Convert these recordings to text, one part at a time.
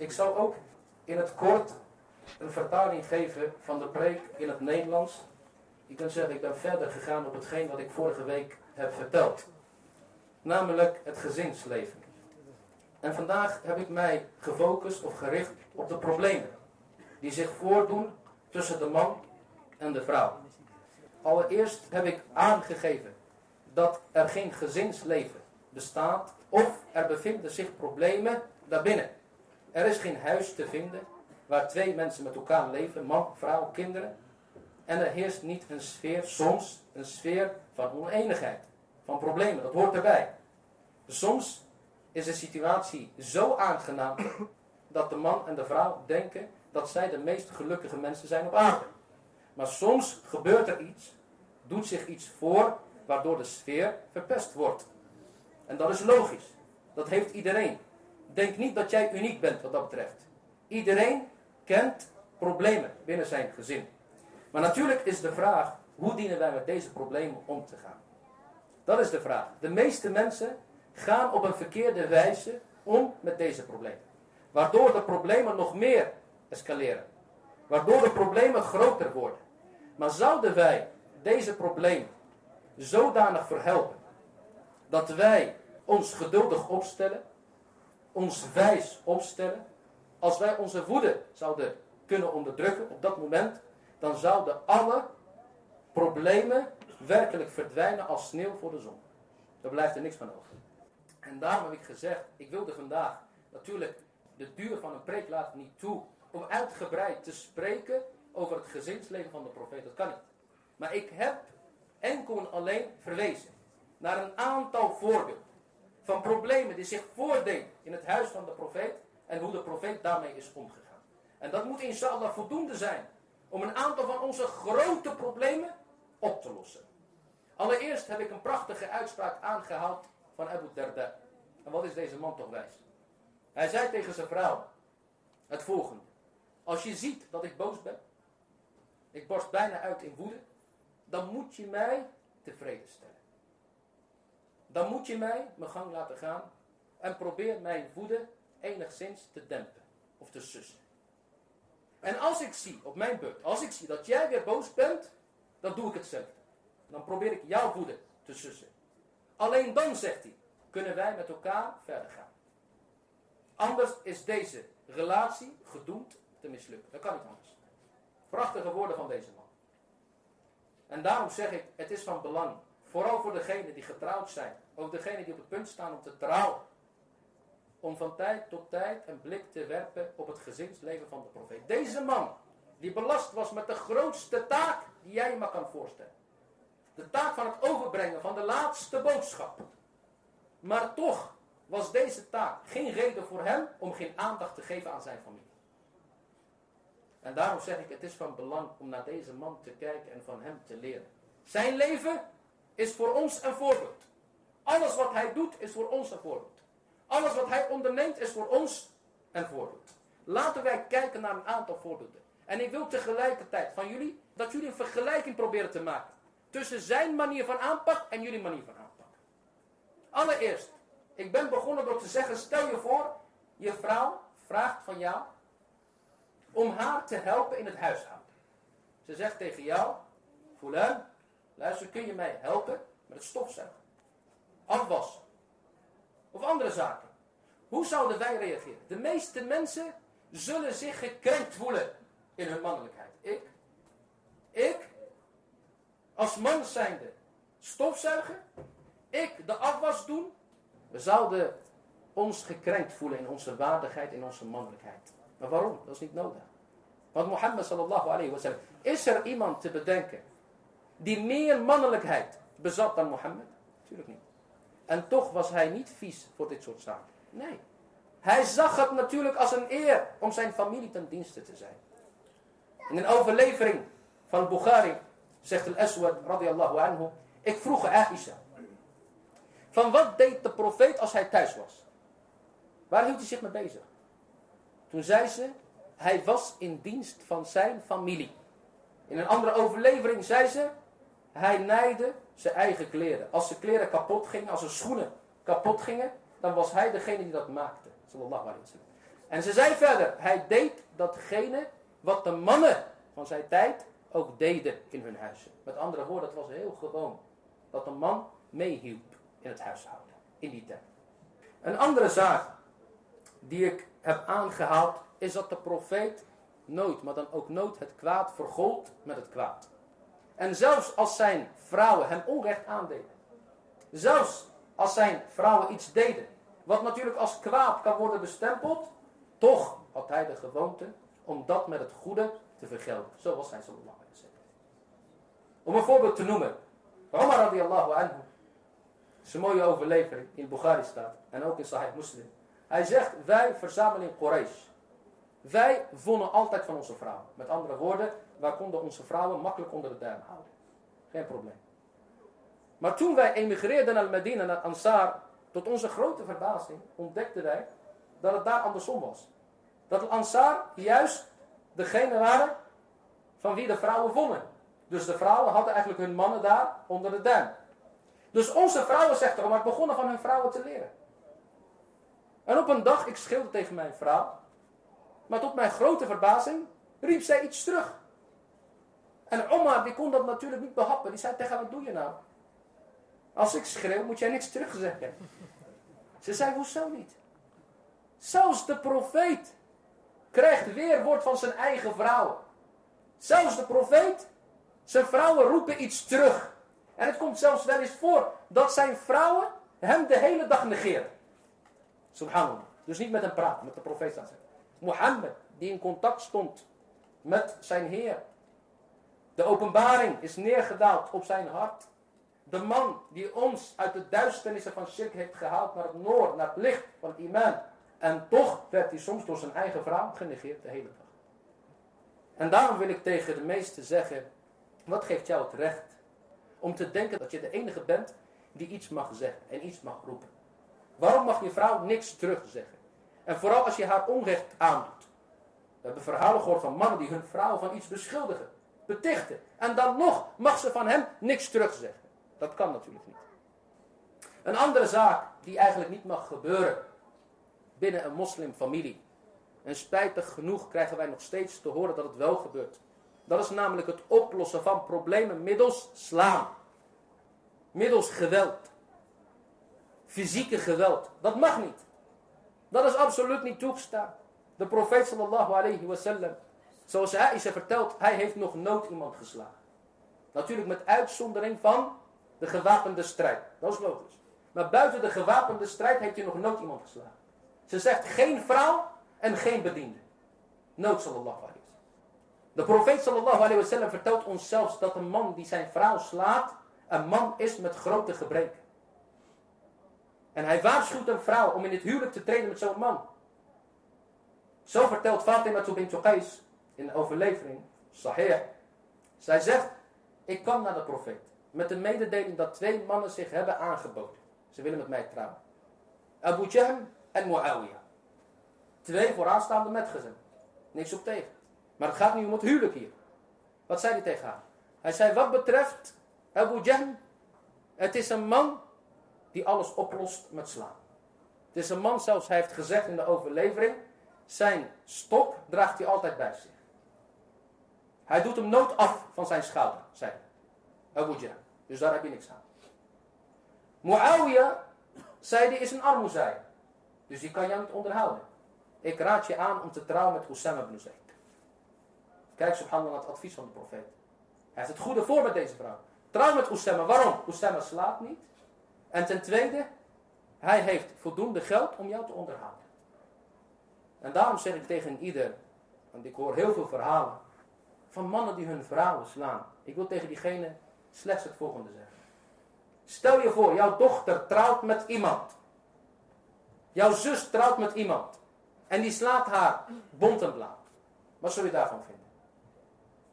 Ik zal ook in het kort een vertaling geven van de preek in het Nederlands. Je kunt zeggen, ik ben verder gegaan op hetgeen wat ik vorige week heb verteld. Namelijk het gezinsleven. En vandaag heb ik mij gefocust of gericht op de problemen die zich voordoen tussen de man en de vrouw. Allereerst heb ik aangegeven dat er geen gezinsleven bestaat of er bevinden zich problemen daarbinnen. Er is geen huis te vinden waar twee mensen met elkaar leven, man, vrouw, kinderen. En er heerst niet een sfeer, soms een sfeer van oneenigheid, van problemen. Dat hoort erbij. Soms is de situatie zo aangenaam dat de man en de vrouw denken dat zij de meest gelukkige mensen zijn op aarde. Maar soms gebeurt er iets, doet zich iets voor, waardoor de sfeer verpest wordt. En dat is logisch. Dat heeft iedereen. Denk niet dat jij uniek bent wat dat betreft. Iedereen kent problemen binnen zijn gezin. Maar natuurlijk is de vraag, hoe dienen wij met deze problemen om te gaan? Dat is de vraag. De meeste mensen gaan op een verkeerde wijze om met deze problemen. Waardoor de problemen nog meer escaleren. Waardoor de problemen groter worden. Maar zouden wij deze problemen zodanig verhelpen dat wij ons geduldig opstellen, ons wijs opstellen, als wij onze woede zouden kunnen onderdrukken op dat moment, dan zouden alle problemen werkelijk verdwijnen als sneeuw voor de zon. Daar blijft er niks van over. En daarom heb ik gezegd, ik wilde vandaag natuurlijk de duur van een preek laat niet toe om uitgebreid te spreken over het gezinsleven van de profeet. Dat kan niet. Maar ik heb enkel en alleen verwezen naar een aantal voorbeelden van problemen die zich voordeden in het huis van de profeet en hoe de profeet daarmee is omgegaan. En dat moet inshallah voldoende zijn om een aantal van onze grote problemen op te lossen. Allereerst heb ik een prachtige uitspraak aangehaald van Abu Darda. En wat is deze man toch wijs? Hij zei tegen zijn vrouw het volgende. Als je ziet dat ik boos ben, ik borst bijna uit in woede, dan moet je mij tevreden stellen. Dan moet je mij mijn gang laten gaan en probeer mijn woede enigszins te dempen of te sussen. En als ik zie, op mijn beurt, als ik zie dat jij weer boos bent, dan doe ik hetzelfde. Dan probeer ik jouw woede te sussen. Alleen dan, zegt hij, kunnen wij met elkaar verder gaan. Anders is deze relatie gedoemd te mislukken. Dat kan niet anders. Prachtige woorden van deze man. En daarom zeg ik, het is van belang, vooral voor degenen die getrouwd zijn, ook degenen die op het punt staan om te trouwen, om van tijd tot tijd een blik te werpen op het gezinsleven van de profeet. Deze man, die belast was met de grootste taak die jij je maar kan voorstellen. De taak van het overbrengen van de laatste boodschap. Maar toch was deze taak geen reden voor hem om geen aandacht te geven aan zijn familie. En daarom zeg ik, het is van belang om naar deze man te kijken en van hem te leren. Zijn leven is voor ons een voorbeeld. Alles wat hij doet is voor ons een voorbeeld. Alles wat hij onderneemt is voor ons een voorbeeld. Laten wij kijken naar een aantal voorbeelden. En ik wil tegelijkertijd van jullie dat jullie een vergelijking proberen te maken. Tussen zijn manier van aanpak en jullie manier van aanpak. Allereerst, ik ben begonnen door te zeggen, stel je voor, je vrouw vraagt van jou om haar te helpen in het huishouden. Ze zegt tegen jou, Fulan, luister, kun je mij helpen met het stofzuigen? Afwassen. Of andere zaken. Hoe zouden wij reageren? De meeste mensen zullen zich gekrenkt voelen in hun mannelijkheid. Ik, ik, als man zijnde, stofzuigen, ik de afwas doen. We zouden ons gekrenkt voelen in onze waardigheid, in onze mannelijkheid. Maar waarom? Dat is niet nodig. Want Mohammed sallallahu alayhi wa sallam, is er iemand te bedenken die meer mannelijkheid bezat dan Mohammed? Natuurlijk niet. En toch was hij niet vies voor dit soort zaken. Nee. Hij zag het natuurlijk als een eer om zijn familie ten dienste te zijn. In een overlevering van Bukhari zegt al-Aswad radiyallahu anhu, ik vroeg Aisha, van wat deed de profeet als hij thuis was? Waar hield hij zich mee bezig? Toen zei ze, hij was in dienst van zijn familie. In een andere overlevering zei ze, hij naaide zijn eigen kleren. Als zijn kleren kapot gingen, als zijn schoenen kapot gingen, dan was hij degene die dat maakte. En ze zei verder, hij deed datgene wat de mannen van zijn tijd ook deden in hun huizen. Met andere woorden, het was heel gewoon dat een man meehielp in het huishouden, in die tijd. Een andere zaak die ik heb aangehaald, is dat de profeet nooit, maar dan ook nooit het kwaad vergold met het kwaad. En zelfs als zijn vrouwen hem onrecht aandeden, zelfs als zijn vrouwen iets deden, wat natuurlijk als kwaad kan worden bestempeld, toch had hij de gewoonte om dat met het goede te vergelden. Zo was hij wasallam. Om een voorbeeld te noemen. Omar radiallahu anhu. Een mooie overlevering in Bukhari staat. En ook in Sahih Muslim. Hij zegt, wij verzameling Quraysh. Wij vonden altijd van onze vrouwen. Met andere woorden, wij konden onze vrouwen makkelijk onder de duim houden. Geen probleem. Maar toen wij emigreerden naar Medina, naar Ansar, tot onze grote verbazing ontdekten wij dat het daar andersom was. Dat de Ansar juist degene waren van wie de vrouwen vonden. Dus de vrouwen hadden eigenlijk hun mannen daar onder de duim. Dus onze vrouwen, zegt er, maar begonnen van hun vrouwen te leren. En op een dag, ik schreeuwde tegen mijn vrouw. Maar tot mijn grote verbazing riep zij iets terug. En Omar, die kon dat natuurlijk niet behappen. Die zei tegen wat doe je nou? Als ik schreeuw, moet jij niks terugzeggen. Ze zei, hoezo niet? Zelfs de profeet krijgt weerwoord van zijn eigen vrouw. Zelfs de profeet, zijn vrouwen roepen iets terug. En het komt zelfs wel eens voor dat zijn vrouwen hem de hele dag negeren. Subhanallah. Dus niet met hem praten, met de profeet. Mohammed, die in contact stond met zijn Heer. De openbaring is neergedaald op zijn hart. De man die ons uit de duisternissen van shirk heeft gehaald naar het noord, naar het licht van het iman. En toch werd hij soms door zijn eigen vrouw genegeerd de hele dag. En daarom wil ik tegen de meesten zeggen, wat geeft jou het recht om te denken dat je de enige bent die iets mag zeggen en iets mag roepen. Waarom mag je vrouw niks terugzeggen? En vooral als je haar onrecht aandoet. We hebben verhalen gehoord van mannen die hun vrouw van iets beschuldigen, betichten. En dan nog mag ze van hem niks terugzeggen. Dat kan natuurlijk niet. Een andere zaak die eigenlijk niet mag gebeuren binnen een moslimfamilie. En spijtig genoeg krijgen wij nog steeds te horen dat het wel gebeurt. Dat is namelijk het oplossen van problemen middels slaan. Middels geweld. Fysieke geweld. Dat mag niet. Dat is absoluut niet toegestaan. De profeet sallallahu alayhi wasallam. Zoals Aisha vertelt, hij heeft nog nooit iemand geslagen. Natuurlijk met uitzondering van de gewapende strijd. Dat is logisch. Maar buiten de gewapende strijd heeft hij nog nooit iemand geslagen. Ze zegt geen vrouw en geen bediende. Nood sallallahu alayhi De profeet sallallahu alayhi wasallam vertelt ons zelfs dat een man die zijn vrouw slaat, een man is met grote gebreken. En hij waarschuwt een vrouw om in het huwelijk te treden met zo'n man. Zo vertelt Fatima bint Qais in de overlevering, Sahih. Zij zegt, ik kwam naar de profeet met de mededeling dat twee mannen zich hebben aangeboden. Ze willen met mij trouwen. Abu Jahm en Muawiyah. Twee vooraanstaande metgezinnen. Niks op tegen. Maar het gaat nu om het huwelijk hier. Wat zei hij tegen haar? Hij zei, wat betreft Abu Jahm, het is een man die alles oplost met slaan. Het is een man, zelfs hij heeft gezegd in de overlevering, zijn stok draagt hij altijd bij zich. Hij doet hem nooit af van zijn schouder, zei. Abu. Dus daar heb je niks aan. Muawiyah, zei hij, is een armoezij. Dus die kan jou niet onderhouden. Ik raad je aan om te trouwen met Oussama ibn Zayd. Kijk subhanallah het advies van de profeet. Hij heeft het goede voor met deze vrouw. Trouw met Oussama. Waarom? Oussama slaapt niet. En ten tweede, hij heeft voldoende geld om jou te onderhouden. En daarom zeg ik tegen ieder, want ik hoor heel veel verhalen van mannen die hun vrouwen slaan. Ik wil tegen diegene slechts het volgende zeggen. Stel je voor, jouw dochter trouwt met iemand. Jouw zus trouwt met iemand. En die slaat haar bont en blauw. Wat zul je daarvan vinden?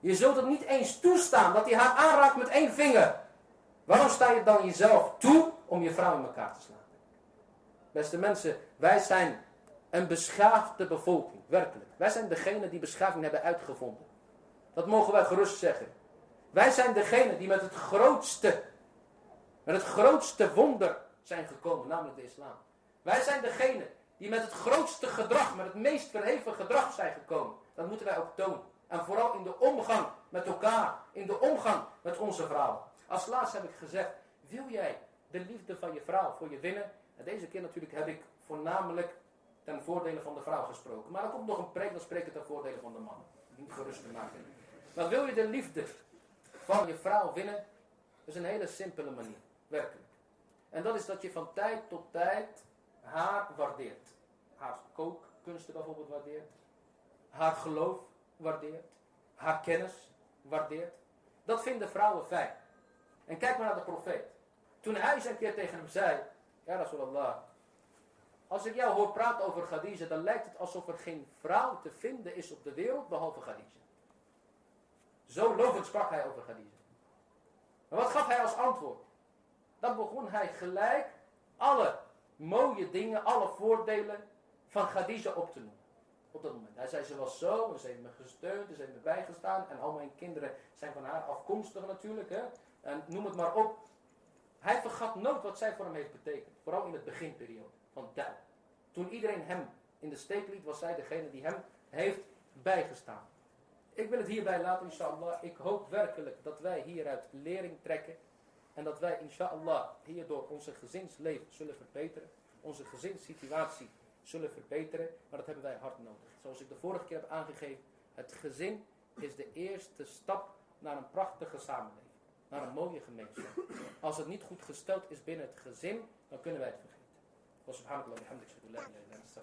Je zult het niet eens toestaan dat hij haar aanraakt met één vinger. Waarom sta je dan jezelf toe om je vrouw in elkaar te slaan? Beste mensen, wij zijn een beschaafde bevolking, werkelijk. Wij zijn degene die beschaving hebben uitgevonden. Dat mogen wij gerust zeggen. Wij zijn degene die met het grootste, met het grootste wonder zijn gekomen, namelijk de islam. Wij zijn degene die met het grootste gedrag, met het meest verheven gedrag zijn gekomen. Dat moeten wij ook tonen. En vooral in de omgang met elkaar, in de omgang met onze vrouw. Als laatste heb ik gezegd, wil jij de liefde van je vrouw voor je winnen? En deze keer natuurlijk heb ik voornamelijk ten voordele van de vrouw gesproken. Maar er komt nog een preek, dan spreek ik ten voordele van de man. Niet gerust te maken. Maar wil je de liefde van je vrouw winnen? Dat is een hele simpele manier. Werkelijk. En dat is dat je van tijd tot tijd haar waardeert. Haar kookkunsten bijvoorbeeld waardeert. Haar geloof waardeert. Haar kennis waardeert. Dat vinden vrouwen fijn. En kijk maar naar de profeet. Toen hij eens een keer tegen hem zei. Ja Rasulallah. Als ik jou hoor praten over Khadija. Dan lijkt het alsof er geen vrouw te vinden is op de wereld behalve Khadija. Zo lovend sprak hij over Khadija. Maar wat gaf hij als antwoord? Dan begon hij gelijk alle mooie dingen, alle voordelen van Khadija op te noemen. Op dat moment. Hij zei, ze was zo, en ze heeft me gesteund, ze heeft me bijgestaan. En al mijn kinderen zijn van haar afkomstig natuurlijk. Hè? En noem het maar op. Hij vergat nooit wat zij voor hem heeft betekend. Vooral in het beginperiode van Dal. Toen iedereen hem in de steek liet, was zij degene die hem heeft bijgestaan. Ik wil het hierbij laten, inshallah. Ik hoop werkelijk dat wij hieruit lering trekken. En dat wij, inshallah, hierdoor onze gezinsleven zullen verbeteren. Onze gezinssituatie zullen verbeteren. Maar dat hebben wij hard nodig. Zoals ik de vorige keer heb aangegeven. Het gezin is de eerste stap naar een prachtige samenleving. Naar een mooie gemeenschap. Als het niet goed gesteld is binnen het gezin, dan kunnen wij het vergeten. Was subhanakallah, bihamdik, anta,